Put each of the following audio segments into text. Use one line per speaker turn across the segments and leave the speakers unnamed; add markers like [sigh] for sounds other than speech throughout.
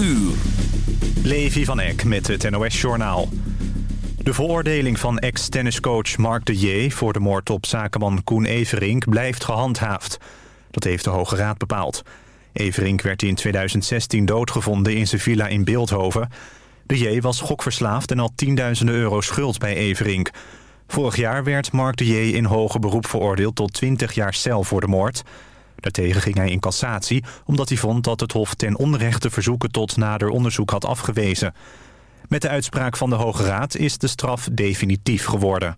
uur.
Levi van Eck met het NOS-journaal. De veroordeling van ex-tenniscoach Mark de J... voor de moord op zakenman Koen Everink blijft gehandhaafd. Dat heeft de Hoge Raad bepaald. Everink werd in 2016 doodgevonden in zijn villa in Beeldhoven. De J was gokverslaafd en had tienduizenden euro schuld bij Everink. Vorig jaar werd Mark de J in hoger beroep veroordeeld... tot 20 jaar cel voor de moord... Daartegen ging hij in cassatie omdat hij vond dat het Hof ten onrechte verzoeken tot nader onderzoek had afgewezen. Met de uitspraak van de Hoge Raad is de straf definitief geworden.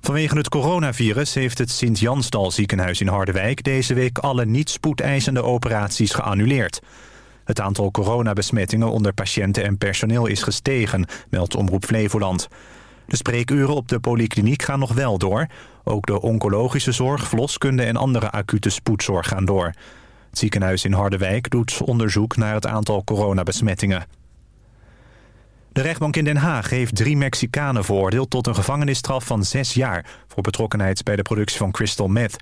Vanwege het coronavirus heeft het Sint-Jansdal ziekenhuis in Harderwijk... deze week alle niet-spoedeisende operaties geannuleerd. Het aantal coronabesmettingen onder patiënten en personeel is gestegen, meldt Omroep Flevoland. De spreekuren op de polykliniek gaan nog wel door. Ook de oncologische zorg, verloskunde en andere acute spoedzorg gaan door. Het ziekenhuis in Harderwijk doet onderzoek naar het aantal coronabesmettingen. De rechtbank in Den Haag heeft drie Mexicanen veroordeeld... tot een gevangenisstraf van zes jaar... voor betrokkenheid bij de productie van crystal meth.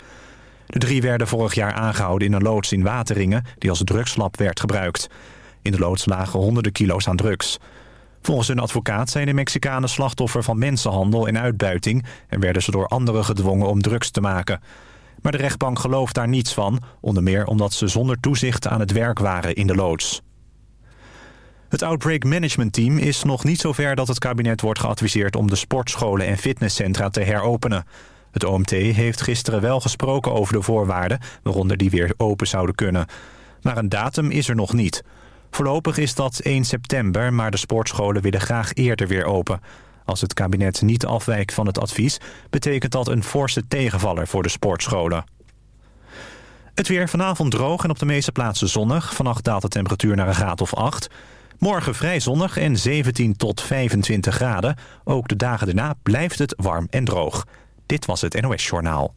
De drie werden vorig jaar aangehouden in een loods in Wateringen... die als drugslab werd gebruikt. In de loods lagen honderden kilo's aan drugs. Volgens hun advocaat zijn de Mexicanen slachtoffer van mensenhandel en uitbuiting... en werden ze door anderen gedwongen om drugs te maken. Maar de rechtbank gelooft daar niets van... onder meer omdat ze zonder toezicht aan het werk waren in de loods. Het Outbreak Management Team is nog niet zover dat het kabinet wordt geadviseerd... om de sportscholen en fitnesscentra te heropenen. Het OMT heeft gisteren wel gesproken over de voorwaarden... waaronder die weer open zouden kunnen. Maar een datum is er nog niet... Voorlopig is dat 1 september, maar de sportscholen willen graag eerder weer open. Als het kabinet niet afwijkt van het advies... betekent dat een forse tegenvaller voor de sportscholen. Het weer vanavond droog en op de meeste plaatsen zonnig. Vannacht daalt de temperatuur naar een graad of 8. Morgen vrij zonnig en 17 tot 25 graden. Ook de dagen daarna blijft het warm en droog. Dit was het NOS Journaal.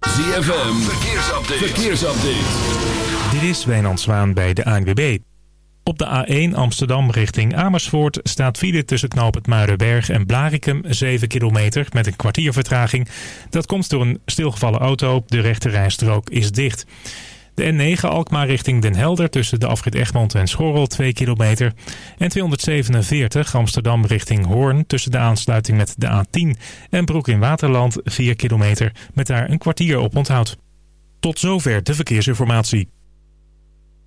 ZFM, verkeersupdate. verkeersupdate.
Dit is Wijnand Zwaan bij de ANWB. Op de A1 Amsterdam richting Amersfoort staat file tussen knoop het Muidenberg en Blarikum 7 kilometer met een kwartier vertraging. Dat komt door een stilgevallen auto. De rechte rijstrook is dicht. De N9 Alkmaar richting Den Helder tussen de afrit Egmond en Schorrel 2 kilometer. En 247 Amsterdam richting Hoorn tussen de aansluiting met de A10 en Broek in Waterland 4 kilometer met daar een kwartier op onthoud. Tot zover de verkeersinformatie.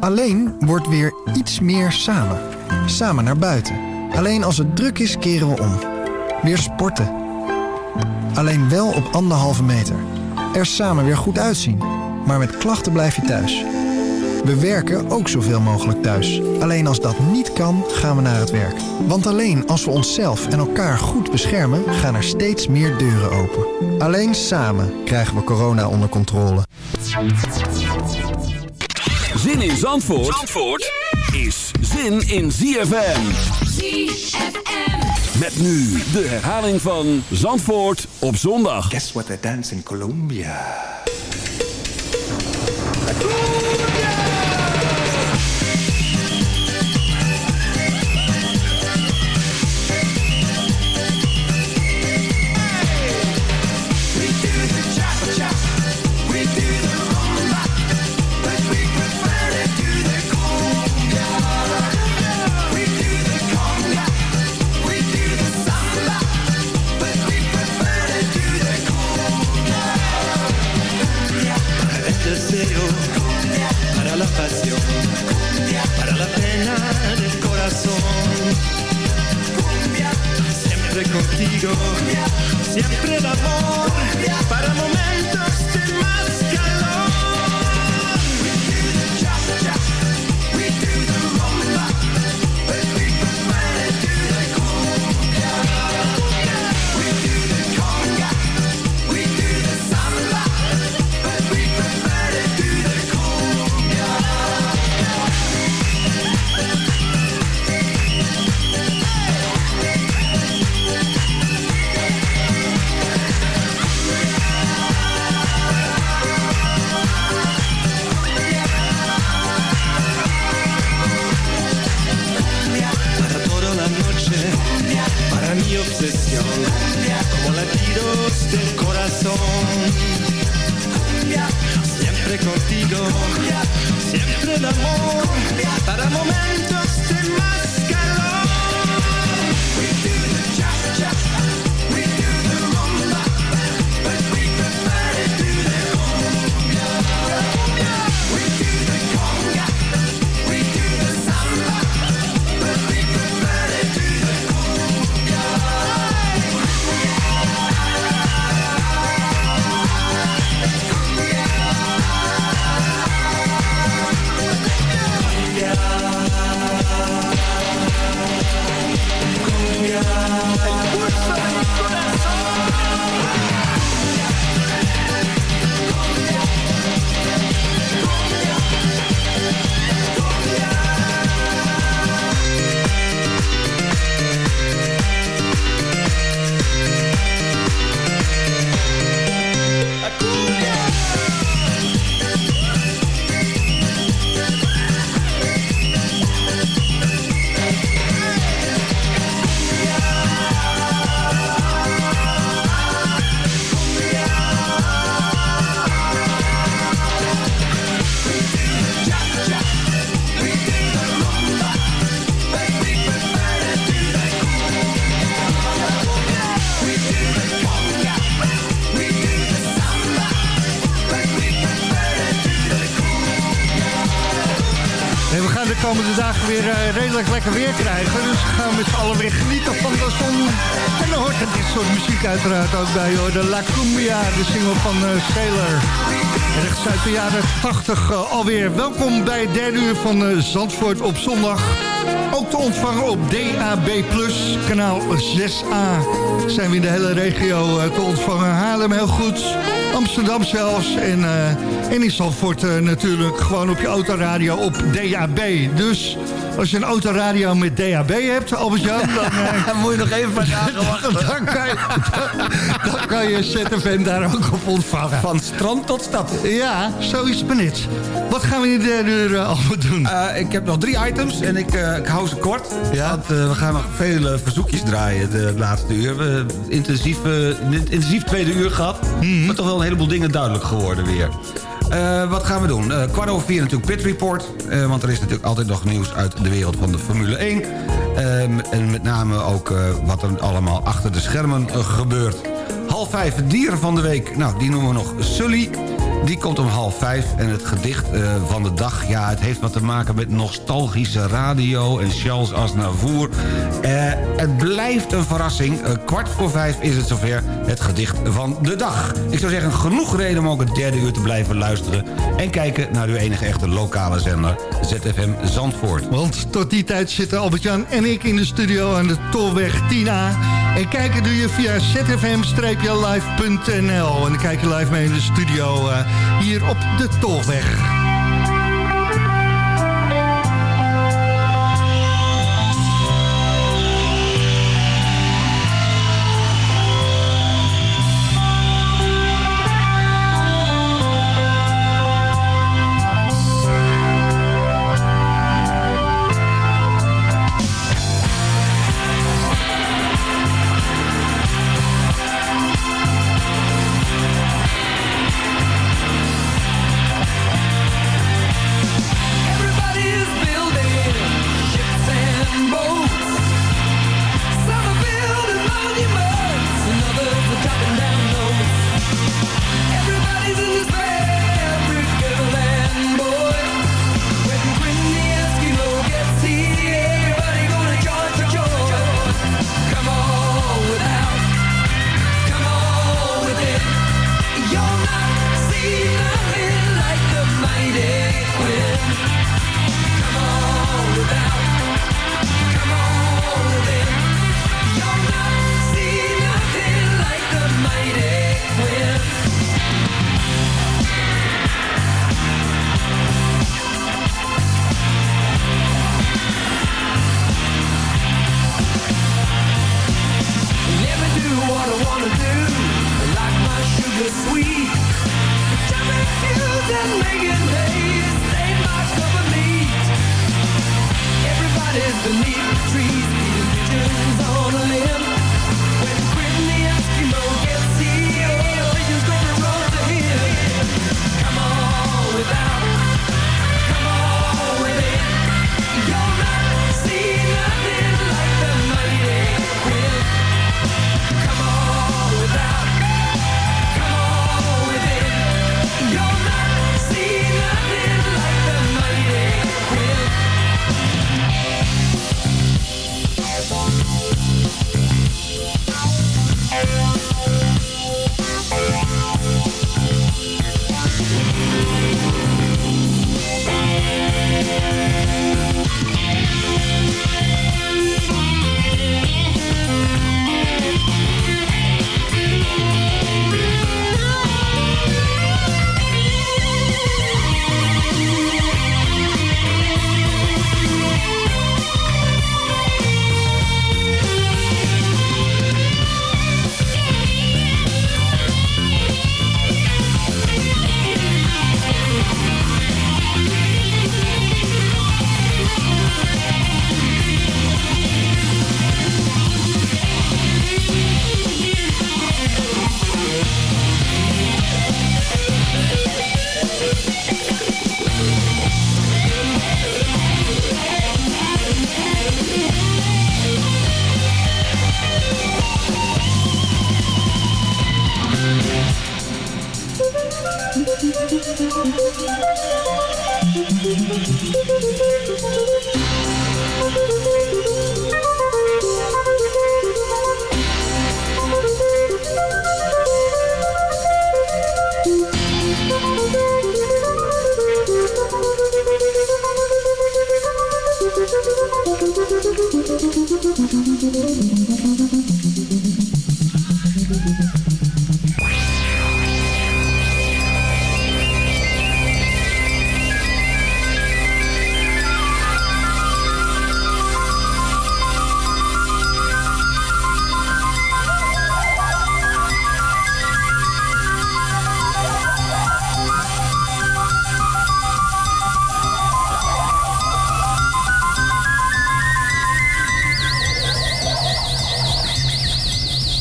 Alleen wordt weer iets meer samen. Samen naar buiten. Alleen als het druk is, keren we om. Weer sporten. Alleen wel op anderhalve meter. Er samen weer goed uitzien. Maar met klachten blijf je thuis. We werken ook zoveel mogelijk thuis. Alleen als dat niet kan, gaan we naar het werk. Want alleen als we onszelf en elkaar goed beschermen... gaan er steeds meer deuren open. Alleen samen krijgen we corona onder controle.
Zin in Zandvoort, Zandvoort is zin in ZFM.
ZFM.
Met nu de herhaling van Zandvoort op zondag.
Guess what they dance in Colombia?
Contigo. Siempre el amor para momentos
En we gaan de komende dagen weer eh, redelijk lekker weer krijgen. Dus we gaan met z'n allen weer genieten van de zon. En dan hoort er dit soort muziek uiteraard ook bij hoor. De La Cumbia, de single van eh, Sailor. Rechts uit de jaren 80 eh, alweer. Welkom bij het derde uur van Zandvoort op zondag. Ook te ontvangen op DAB+, kanaal 6A. Zijn we in de hele regio eh, te ontvangen. Haarlem heel goed, Amsterdam zelfs. En, eh, en in Zandvoort eh, natuurlijk gewoon op je autoradio op DAB. Dus als je een autoradio met DAB hebt, Albert-Jan... Dan, [laughs] eh,
Moet je nog even van [laughs] wachten.
dan, kan je, dan, dan kan je ZFM daar ook op ontvangen.
Van strand tot stad.
Ja, zo is het niet. Wat gaan we in de derde uur eh, allemaal doen?
Eh, ik heb nog drie items en ik, ik hou ze kort.
Ja?
Want we gaan nog vele verzoekjes draaien de laatste uur. We hebben intensief, intensief tweede uur gehad. Maar toch wel een heleboel dingen duidelijk geworden weer. Eh, wat gaan we doen? Eh, kwart over vier natuurlijk Pit Report. eh, want er is natuurlijk altijd nog nieuws uit de wereld van de Formule 1. Ehm, en met name ook wat er allemaal achter de schermen gebeurt. Half vijf, het dier van de week. Nou, die noemen we nog Sully. Die komt om half vijf. En het gedicht eh, van de dag, ja, het heeft wat te maken met nostalgische radio... en Charles Aznavour. Eh, het blijft een verrassing. Eh, kwart voor vijf is het zover het gedicht van de dag. Ik zou zeggen, genoeg reden om ook het derde uur te blijven luisteren... en kijken naar uw enige echte lokale zender, ZFM Zandvoort.
Want tot die tijd zitten Albert-Jan en ik in de studio aan de Tolweg 10A. En kijken doe je via zfm-live.nl. En dan kijk je live mee in de studio hier op de Tolweg.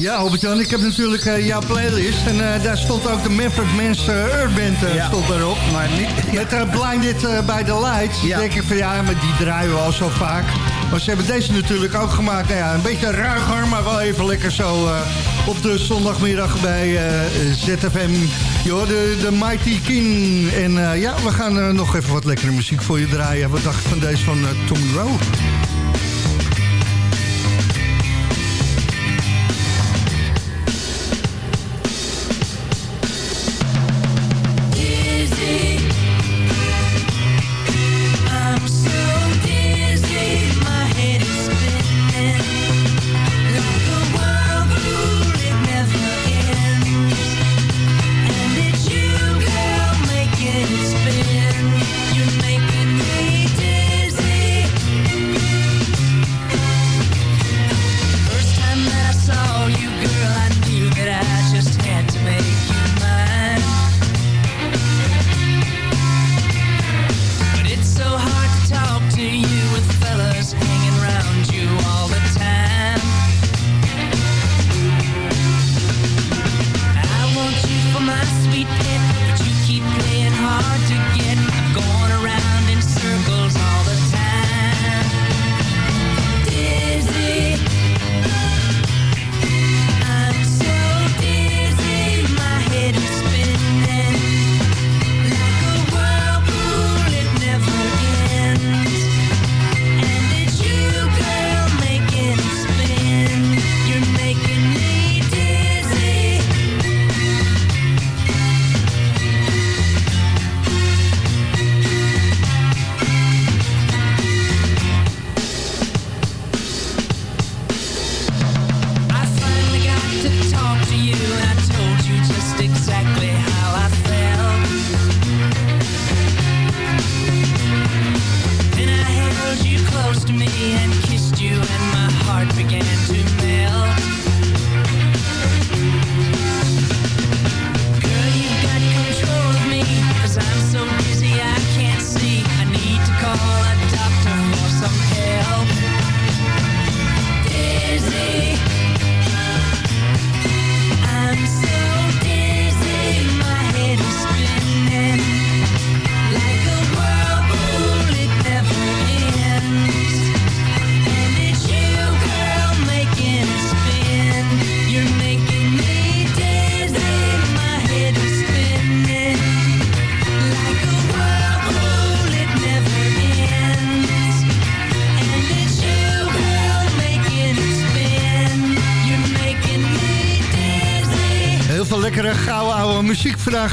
Ja, Albert-Jan, ik heb natuurlijk eh, jouw playlist. En eh, daar stond ook de Manfred Mans uh, Urband uh,
Ja.
stond daarop.
Maar niet... [laughs]
Met uh, Blinded uh, by the Lights.
Ja.
Denk ik van ja, maar die draaien we al zo vaak. Maar ze hebben deze natuurlijk ook gemaakt. Nou ja, een beetje ruiger, maar wel even lekker zo uh, op de zondagmiddag bij uh, ZFM. Joh, de, de Mighty King. En uh, ja, we gaan uh, nog even wat lekkere muziek voor je draaien. Wat dacht je van deze van uh, Tommy Rowe?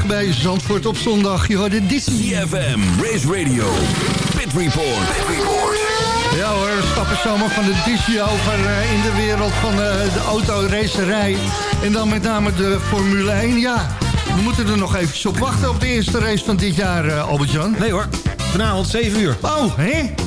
Bij Zandvoort op zondag. Je hoorde Disney.
CFM, Race Radio, Pit Report. Pit Report.
Ja hoor, we stappen zomaar van de Disney over uh, in de wereld van uh, de autoracerij. En dan met name de Formule 1. Ja, we moeten er nog even op wachten op de eerste race van dit jaar, uh, Albert-Jan.
Nee hoor, vanavond 7 uur.
Oh, hè?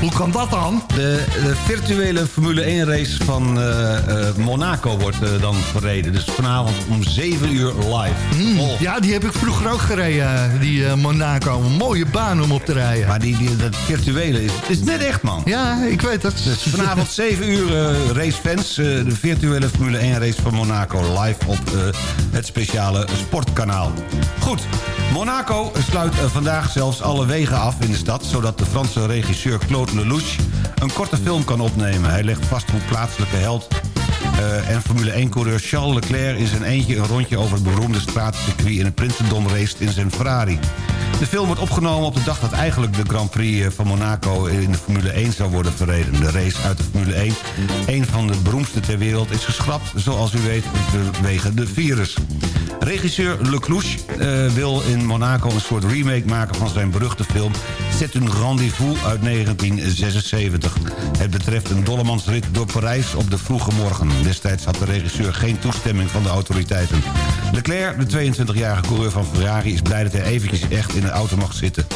Hoe kan dat dan?
De, de virtuele Formule 1 race van uh, uh, Monaco wordt uh, dan verreden. Dus vanavond om 7 uur live.
Mm, oh. Ja, die heb ik vroeger ook gereden, die Monaco. Een mooie baan om op te rijden.
Maar die, die, dat virtuele is, is net echt, man.
Ja, ik weet dat.
Dus vanavond 7 uur racefans. de virtuele Formule 1 race van Monaco live op het speciale sportkanaal. Goed, Monaco sluit vandaag zelfs alle wegen af in de stad... zodat de Franse regisseur Claude Lelouch een korte film kan opnemen. Hij legt vast hoe plaatselijke held uh, en Formule 1-coureur Charles Leclerc... in zijn eentje een rondje over het beroemde straatcircuit... in het Prinsendom race in zijn Ferrari. De film wordt opgenomen op de dag dat eigenlijk de Grand Prix van Monaco... in de Formule 1 zou worden verreden. De race uit de Formule 1, een van de beroemdste ter wereld... is geschrapt, zoals u weet, vanwege de virus. Regisseur Leclouche uh, wil in Monaco een soort remake maken... van zijn beruchte film C'est un rendez-vous uit 1976. Het betreft een dollemansrit door Parijs op de vroege morgen. Destijds had de regisseur geen toestemming van de autoriteiten. Leclerc, de 22-jarige coureur van Ferrari... is blij dat hij eventjes echt in de auto mag zitten.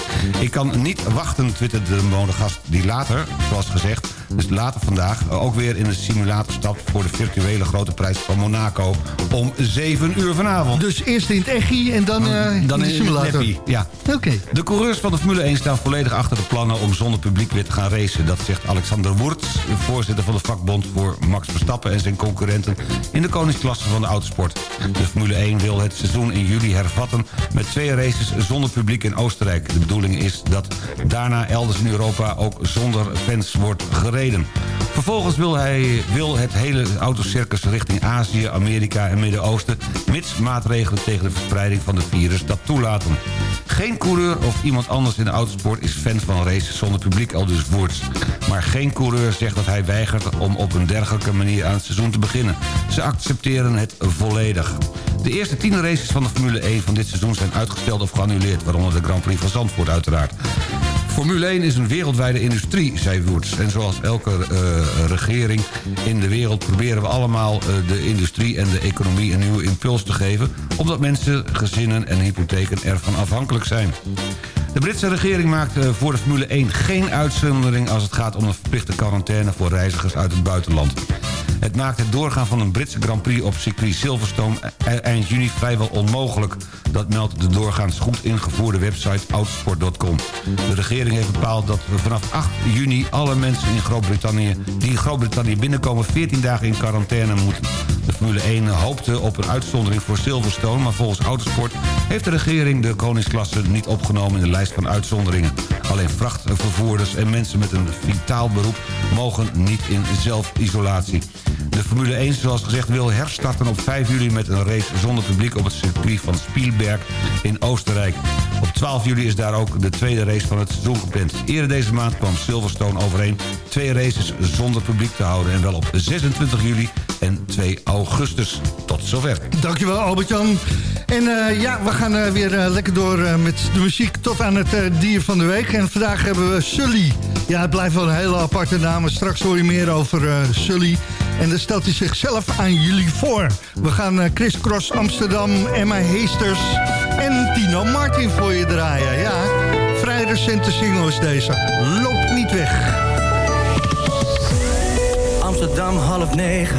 Ik kan niet wachten, twitterde de modegast die later, zoals gezegd... dus later vandaag, eh, ook weer in de simulator stapt... voor de virtuele grote prijs van Monaco om 7 uur vanavond.
Dus eerst in het echi en dan, eh
Dan
in de simulator.
Ja.
Oké.
De coureurs van de Formule 1 staan volledig achter de plannen om zonder publiek weer te gaan racen. Dat zegt Alexander Wurts, voorzitter van de vakbond voor Max Verstappen en zijn concurrenten in de koningsklasse van de autosport. De Formule 1 wil het seizoen in juli hervatten met twee races zonder publiek in Oostenrijk. De bedoeling is dat daarna elders in Europa ook zonder fans wordt gereden. Vervolgens wil hij wil het hele autocircus richting Azië, Amerika en Midden-Oosten... mits maatregelen tegen de verspreiding van het virus dat toelaten. Geen coureur of iemand anders in de autosport is fan van races zonder publiek, al dus Woerts. Maar geen coureur zegt dat hij weigert om op een dergelijke manier aan het seizoen te beginnen. Ze accepteren het volledig. De eerste tien races van de Formule 1 van dit seizoen zijn uitgesteld of geannuleerd... waaronder de Grand Prix van Zandvoort uiteraard. Formule 1 is een wereldwijde industrie, zei Woerts. En zoals elke eh, regering in de wereld proberen we allemaal eh, de industrie en de economie een nieuwe impuls te geven... omdat mensen, gezinnen en hypotheken ervan afhankelijk zijn. De Britse regering maakt eh, voor de Formule 1 geen uitzondering... als het gaat om een verplichte quarantaine voor reizigers uit het buitenland. Het maakt het doorgaan van een Britse Grand Prix op circuit Silverstone e- eind juni vrijwel onmogelijk. Dat meldt de doorgaans goed ingevoerde website autosport.com. De regering heeft bepaald dat vanaf 8 juni alle mensen in Groot-Brittannië... die in Groot-Brittannië binnenkomen 14 dagen in quarantaine moeten. Formule 1 hoopte op een uitzondering voor Silverstone... maar volgens Autosport heeft de regering de koningsklasse niet opgenomen... in de lijst van uitzonderingen. Alleen vrachtvervoerders en mensen met een vitaal beroep... mogen niet in zelfisolatie. De Formule 1, zoals gezegd, wil herstarten op 5 juli... met een race zonder publiek op het circuit van Spielberg in Oostenrijk. Op 12 juli is daar ook de tweede race van het seizoen gepland. Eerder deze maand kwam Silverstone overeen... twee races zonder publiek te houden... en wel op 26 juli en 2 augustus. Tot zover.
Dankjewel Albert-Jan. En eh, ja, we gaan eh, weer eh, lekker door eh, met de muziek tot aan het eh, dier van de week. En vandaag hebben we Sully. Ja, het blijft wel een hele aparte naam. maar Straks hoor je meer over eh, Sully. En dan stelt hij zichzelf aan jullie voor. We gaan eh, Chris Cross Amsterdam, Emma Heesters en Tino Martin voor je draaien. Ja, vrij recente single is deze. Loop niet weg.
Amsterdam half negen,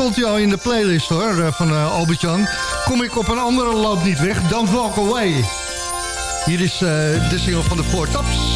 stond hij al in de playlist hoor, eh, van uh, Albert Jan. Kom ik op een andere loop niet weg, dan Walk Away. Hier is eh, de single van de Four Tops.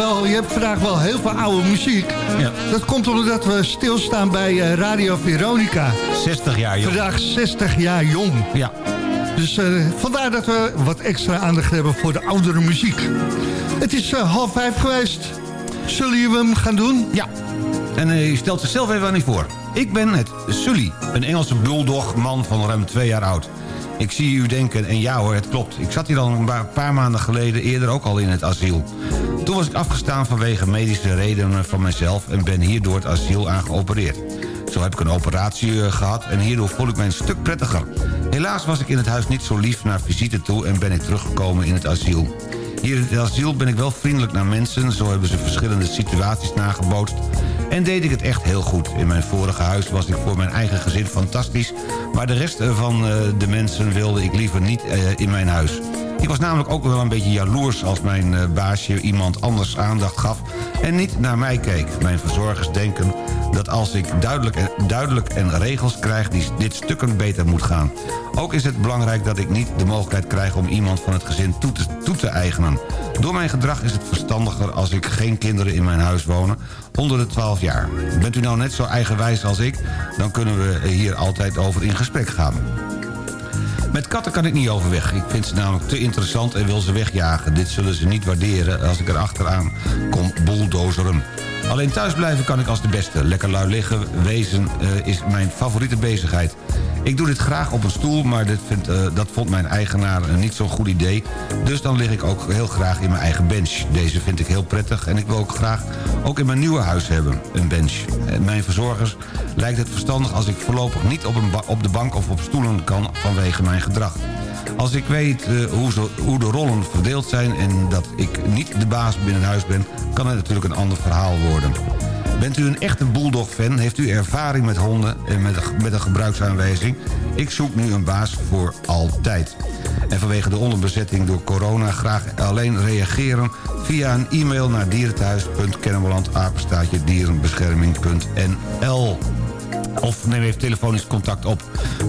Wel, je hebt vandaag wel heel veel oude muziek.
Ja.
Dat komt omdat we stilstaan bij eh, Radio Veronica.
60 jaar jong.
Vandaag 60 jaar jong.
Ja.
Dus eh, vandaar dat we wat extra aandacht hebben voor de oudere muziek. Het is eh, half vijf geweest. Zullen we hem gaan doen?
Ja. En eh, je stelt zichzelf even aan u voor. Ik ben het Sully, een Engelse bulldog man van ruim twee jaar oud. Ik zie u denken, en ja hoor, het klopt. Ik zat hier al een paar maanden geleden eerder ook al in het asiel. Toen was ik afgestaan vanwege medische redenen van mezelf... en ben hier door het asiel aan geopereerd. Zo heb ik een operatie eh, gehad en hierdoor voel ik mij een stuk prettiger. Helaas was ik in het huis niet zo lief naar visite toe... en ben ik teruggekomen in het asiel. Hier in het asiel ben ik wel vriendelijk naar mensen... zo hebben ze verschillende situaties nagebootst... en deed ik het echt heel goed. In mijn vorige huis was ik voor mijn eigen gezin fantastisch... maar de rest van eh, de mensen wilde ik liever niet eh, in mijn huis. Ik was namelijk ook wel een beetje jaloers als mijn eh, baasje iemand anders aandacht gaf... en niet naar mij keek. Mijn verzorgers denken dat als ik duidelijk en, duidelijk en regels krijg... Dit stukken beter moet gaan. Ook is het belangrijk dat ik niet de mogelijkheid krijg... om iemand van het gezin toe te, toe te eigenen. Door mijn gedrag is het verstandiger als ik geen kinderen in mijn huis wonen... onder de 12 jaar. Bent u nou net zo eigenwijs als ik... dan kunnen we hier altijd over in gesprek gaan. Met katten kan ik niet overweg. Ik vind ze namelijk te interessant en wil ze wegjagen. Dit zullen ze niet waarderen als ik er achteraan kom bulldozeren. Alleen thuisblijven kan ik als de beste. Lekker lui liggen, wezen eh, is mijn favoriete bezigheid. Ik doe dit graag op een stoel, maar vindt, eh, dat vond mijn eigenaar een niet zo'n goed idee. Dus dan lig ik ook heel graag in mijn eigen bench. Deze vind ik heel prettig en ik wil ook graag ook in mijn nieuwe huis hebben, een bench. En mijn verzorgers lijkt het verstandig als ik voorlopig niet op, een op de bank of op stoelen kan vanwege mijn gedrag. Als ik weet eh, hoe, hoe de rollen verdeeld zijn en dat ik niet de baas binnen huis ben... kan het natuurlijk een ander verhaal worden. Bent u een echte bulldog-fan? Heeft u ervaring met honden en met, een- met gebruiksaanwijzing? Ik zoek nu een baas voor altijd. En vanwege de onderbezetting door corona graag alleen reageren... via een e-mail naar dierenthuis.kennemerland, dierenbescherming.nl. Of neem even telefonisch contact op.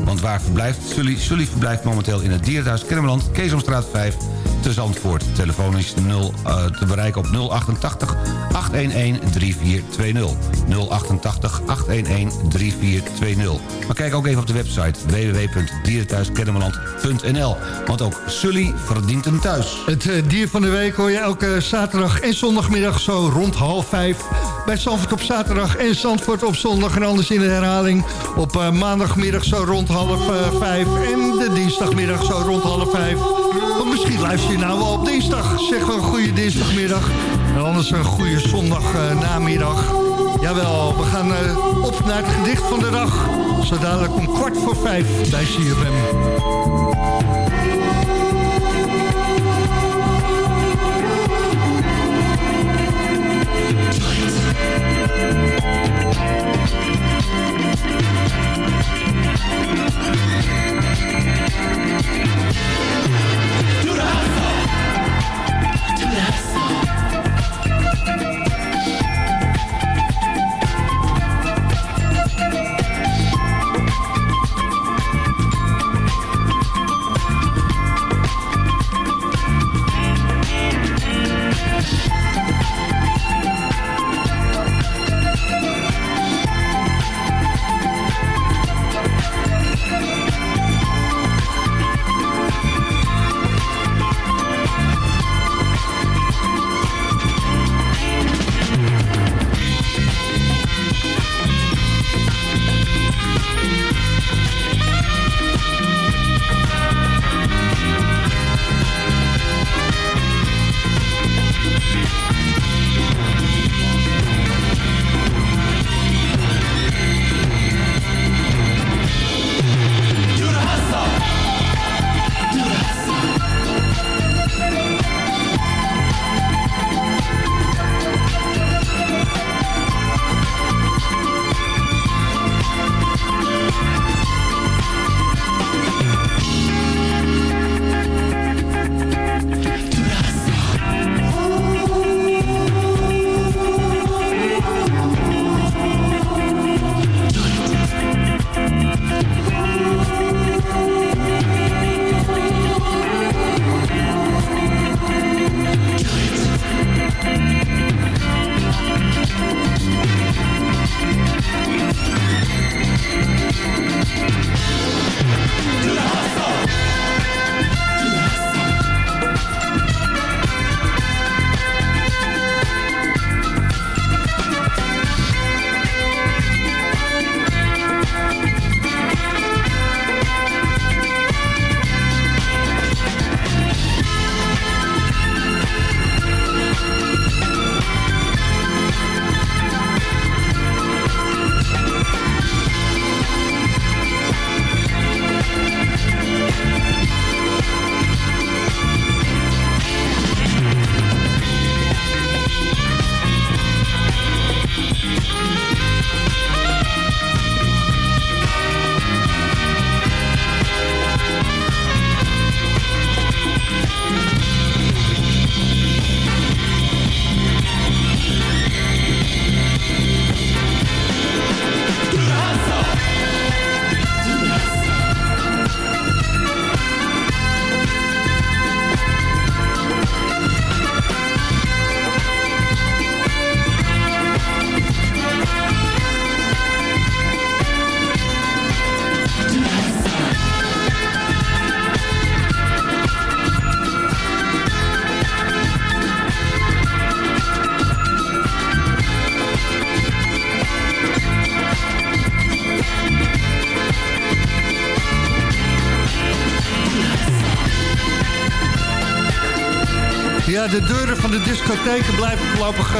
Want waar verblijft Sully? Sully verblijft momenteel in het Dierenthuis Kennemerland... Keesomstraat 5 te Zandvoort. Telefonisch 0, eh, te bereiken op 088 811 3420. 088 811 3420. Maar kijk ook even op de website www.dierenthuiskennemerland.nl. Want ook Sully verdient een thuis.
Het eh, dier van de week hoor je elke zaterdag en zondagmiddag zo rond half vijf. Bij Zandvoort op zaterdag en Zandvoort op zondag. En anders in de herhaling op eh, maandagmiddag zo rond half vijf. En de dinsdagmiddag zo rond half vijf. Want misschien luister nou op dinsdag. Zeg wel een goede dinsdagmiddag. En anders een goede zondagnamiddag. Jawel, we gaan eh, op naar het gedicht van de dag. Zo dadelijk om kwart voor vijf bij CFM.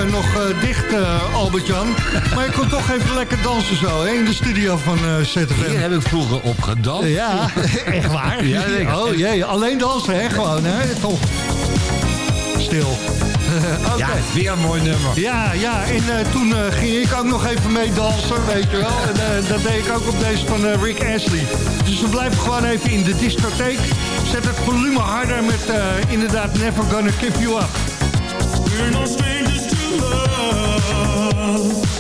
Eh, nog eh, dicht, eh, Albert-Jan. [laughs] maar je kon toch even lekker dansen zo, hè, in de studio van ZFM.
Hier heb ik vroeger op gedanst.
Ja, [laughs] echt waar?
Ja,
oh jee, alleen dansen, hè, gewoon, hè, toch. Stil. [laughs] Okay.
Ja, weer een mooi nummer.
Ja, ja. En toen ging ik ook nog even mee dansen, weet je wel. En dat deed ik ook op deze van Rick Ashley. Dus we blijven gewoon even in de discotheek. Zet het volume harder met inderdaad Never Gonna Give You Up.
love.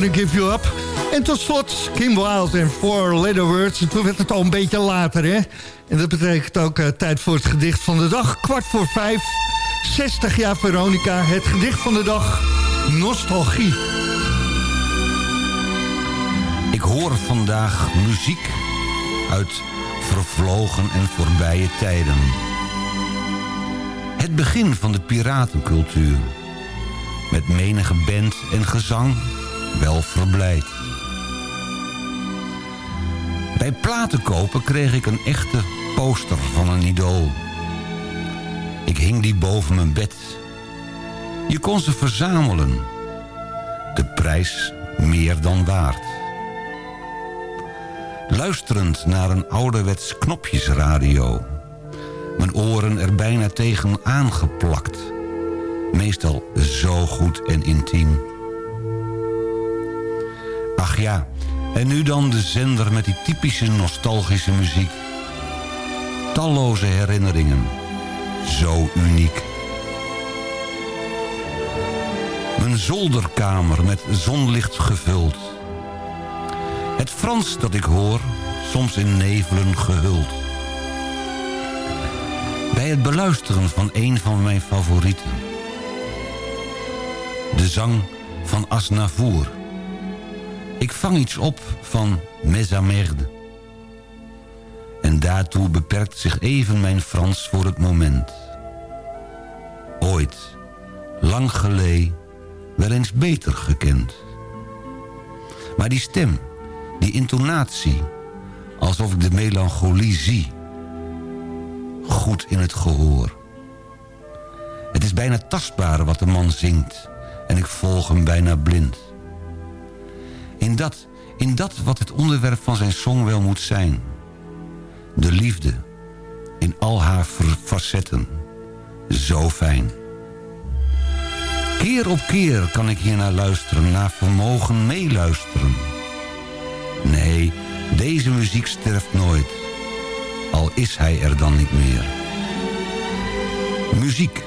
Gonna Give You Up.
En tot slot Kim Wilde en Four Letter Words. En Toen werd het al een beetje later, hè? En dat betekent ook eh, tijd voor het gedicht van de dag. Kwart voor vijf, 60 jaar Veronica. Het gedicht van de dag, Nostalgie.
Ik hoor vandaag muziek uit vervlogen en voorbije tijden. Het begin van de piratencultuur. Met menige band en gezang wel verblijd. Bij platen kopen kreeg ik een echte poster van een idool. Ik hing die boven mijn bed. Je kon ze verzamelen. De prijs meer dan waard. Luisterend naar een ouderwets knopjesradio. Mijn oren er bijna tegen aangeplakt. Meestal zo goed en intiem. Ja, en nu dan de zender met die typische nostalgische muziek. Talloze herinneringen. Zo uniek. Mijn zolderkamer met zonlicht gevuld. Het Frans dat ik hoor, soms in nevelen gehuld. Bij het beluisteren van een van mijn favorieten. De zang van Asnavour. Ik vang iets op van Mes Amerde. En daartoe beperkt zich even mijn Frans voor het moment. Ooit, lang geleden, wel eens beter gekend. Maar die stem, die intonatie, alsof ik de melancholie zie. Goed in het gehoor. Het is bijna tastbaar wat de man zingt en ik volg hem bijna blind. In dat, in dat wat het onderwerp van zijn song wel moet zijn. De liefde, in al haar facetten. Zo fijn. Keer op keer kan ik hier naar luisteren, naar vermogen meeluisteren. Nee, deze muziek sterft nooit. Al is hij er dan niet meer. Muziek.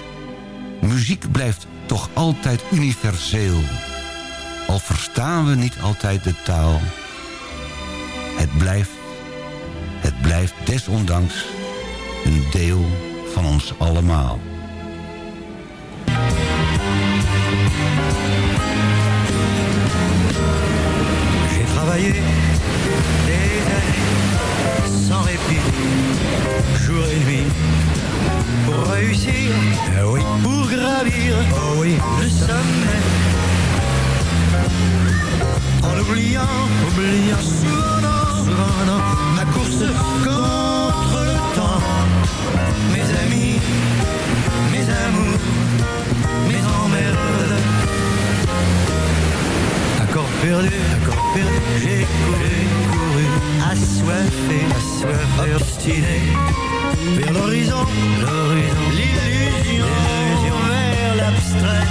Muziek blijft toch altijd universeel. Al verstaan we niet altijd de taal. Het blijft, het blijft desondanks een deel van ons allemaal.
J'ai travaillé des années sans répit, jour et nuit, pour réussir, eh oui, pour gravir, oh oui, le sommet. En oubliant, oubliant souvent, souvent, ma course contre le temps, mes amis, mes amours, mes emmerdes. Accord perdu, accord perdu, j'ai couru, couru, assoiffé, assoiffé, obstiné, vers l'horizon, l'horizon, l'illusion, vers l'abstrait,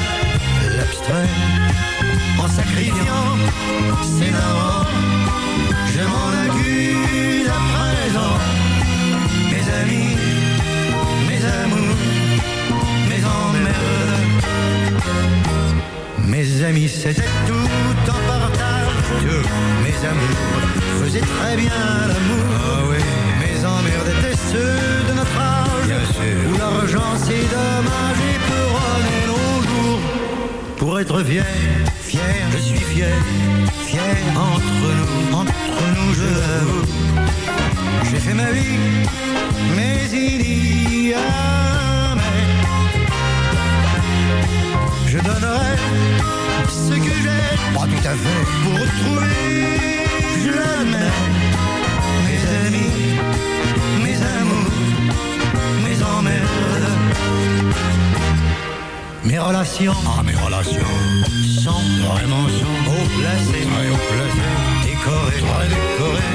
en sacrifiant ses narrants, je m'en accuse à présent, mes amis, mes amours, mes emmerdes. Mes amis, c'était tout en partage. Mes amours faisaient très bien l'amour. Mes emmerdes étaient ceux de notre âge. Où l'argent, c'est dommage et jours. Pour être fier, fier, je suis fier, fier entre nous, entre nous, je l'avoue. J'ai fait ma vie, mais il y a Je donnerai ce que j'ai, pas tout à fait, pour retrouver, l'admets, mes amis, mes amours, mes emmerdes, mes relations, ah mes relations, sont vraiment sont haut placées, très haut placées, décorées, très décorées,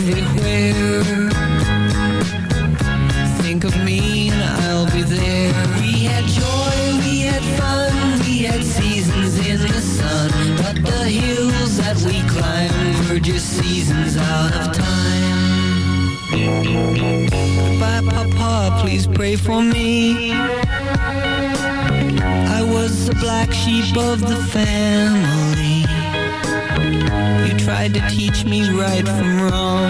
everywhere Think of me and I'll be there. We had joy, we had fun We had seasons in the sun. But the hills that we climbed Were just seasons out of time. Goodbye, Papa, please pray for me. I was the black sheep of the family. You tried to teach me right from wrong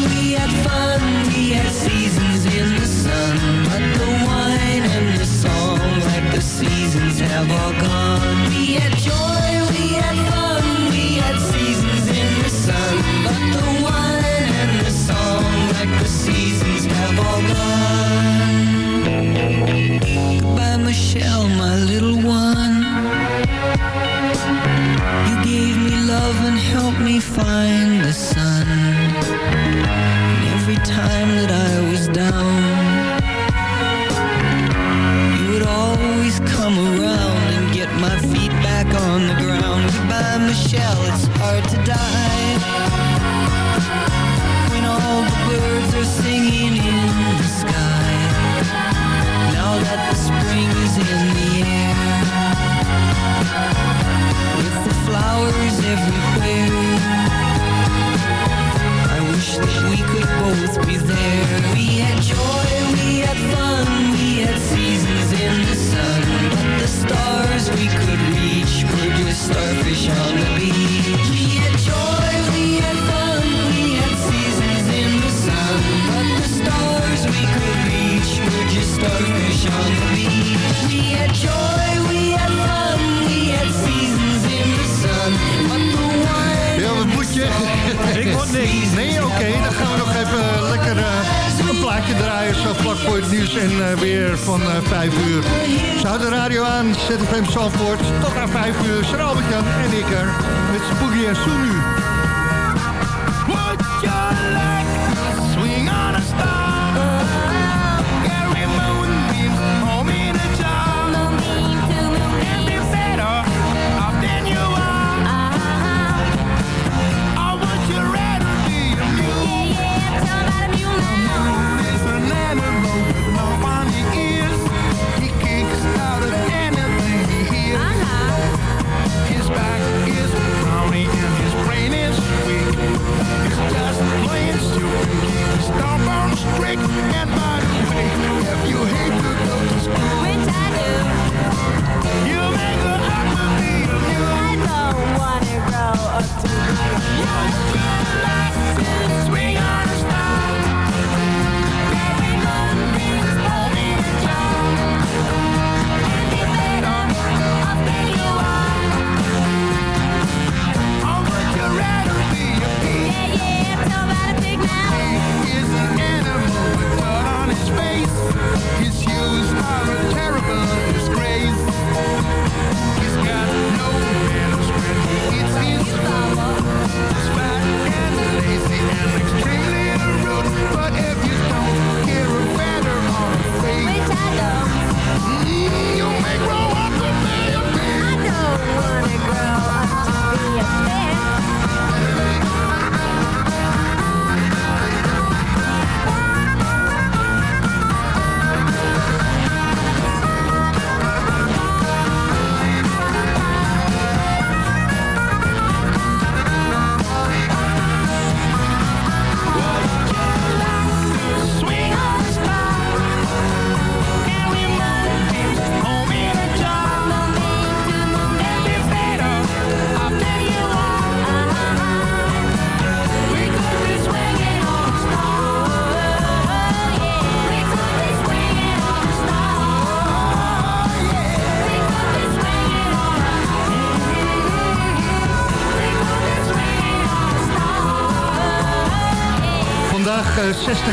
find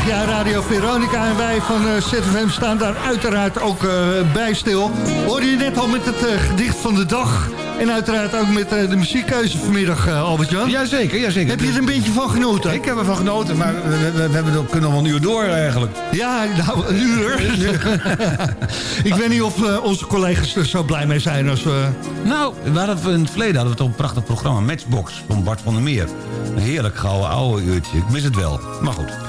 60 jaar Radio Veronica. En wij van eh, ZFM staan daar uiteraard ook eh, bij stil. Hoorde je net al met het eh, gedicht van de dag. En uiteraard ook met de muziekkeuze vanmiddag, Albert-Jan.
Jazeker, jazeker.
Heb je er een beetje van genoten?
Ik heb ervan genoten, maar we, we, we hebben er- kunnen nog wel een uur door eigenlijk.
Ja, nou, een uur. [laughs] ik weet niet of onze collega's er zo blij mee zijn als we...
Nou, we hadden, in het verleden hadden we toch een prachtig programma. Matchbox van Bart van der Meer. Een heerlijk gouden oude uurtje. Ik mis het wel. Maar goed.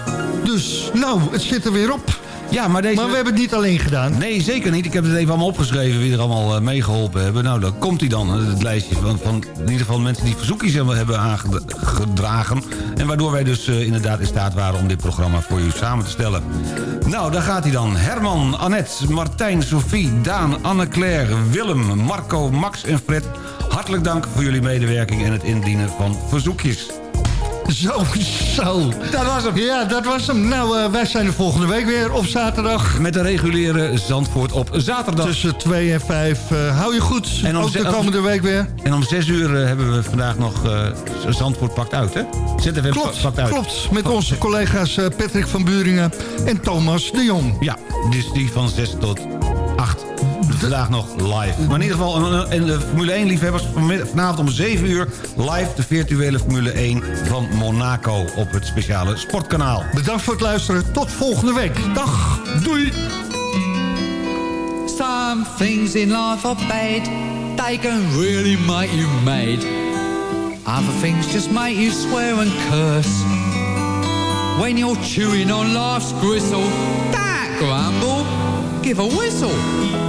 Dus, nou, het zit er weer op.
Ja, maar deze...
Maar we hebben het niet alleen gedaan.
Nee, zeker niet. Ik heb het even allemaal opgeschreven wie er allemaal eh, meegeholpen hebben. Nou, dan komt hij dan. Het lijstje van, van in ieder geval mensen die verzoekjes hebben- aangedragen. En waardoor wij dus eh, inderdaad in staat waren om dit programma voor u samen te stellen. Nou, daar gaat hij dan. Herman, Annette, Martijn, Sophie, Daan, Anne-Claire, Willem, Marco, Max en Fred. Hartelijk dank voor jullie medewerking en het indienen van verzoekjes. [laughs]
Zo, zo.
Dat was hem.
Ja, dat was hem. Nou, eh, wij zijn er volgende week weer op zaterdag.
Met de reguliere Zandvoort op zaterdag.
Tussen 2 en 5. hou je goed.
En om
ook de komende week weer.
En om 6 uur eh, hebben we vandaag nog eh, Zandvoort pakt uit, hè? ZFM
Klopt,
pakt uit.
klopt. Met onze collega's eh, Patrick van Buringen en Thomas de Jong.
Ja, dus die van 6 tot 8. Vandaag nog live. Maar in ieder geval, en- de Formule 1 liefhebbers vanmiddag- vanavond om 7 uur... live de virtuele Formule 1 van Monaco op het speciale sportkanaal.
Bedankt voor het luisteren. Tot volgende week. Dag. Doei.
Some things in life are bad. They can really make you mad. Other things just make you swear and curse. When you're chewing on life's gristle, don't grumble, give a whistle.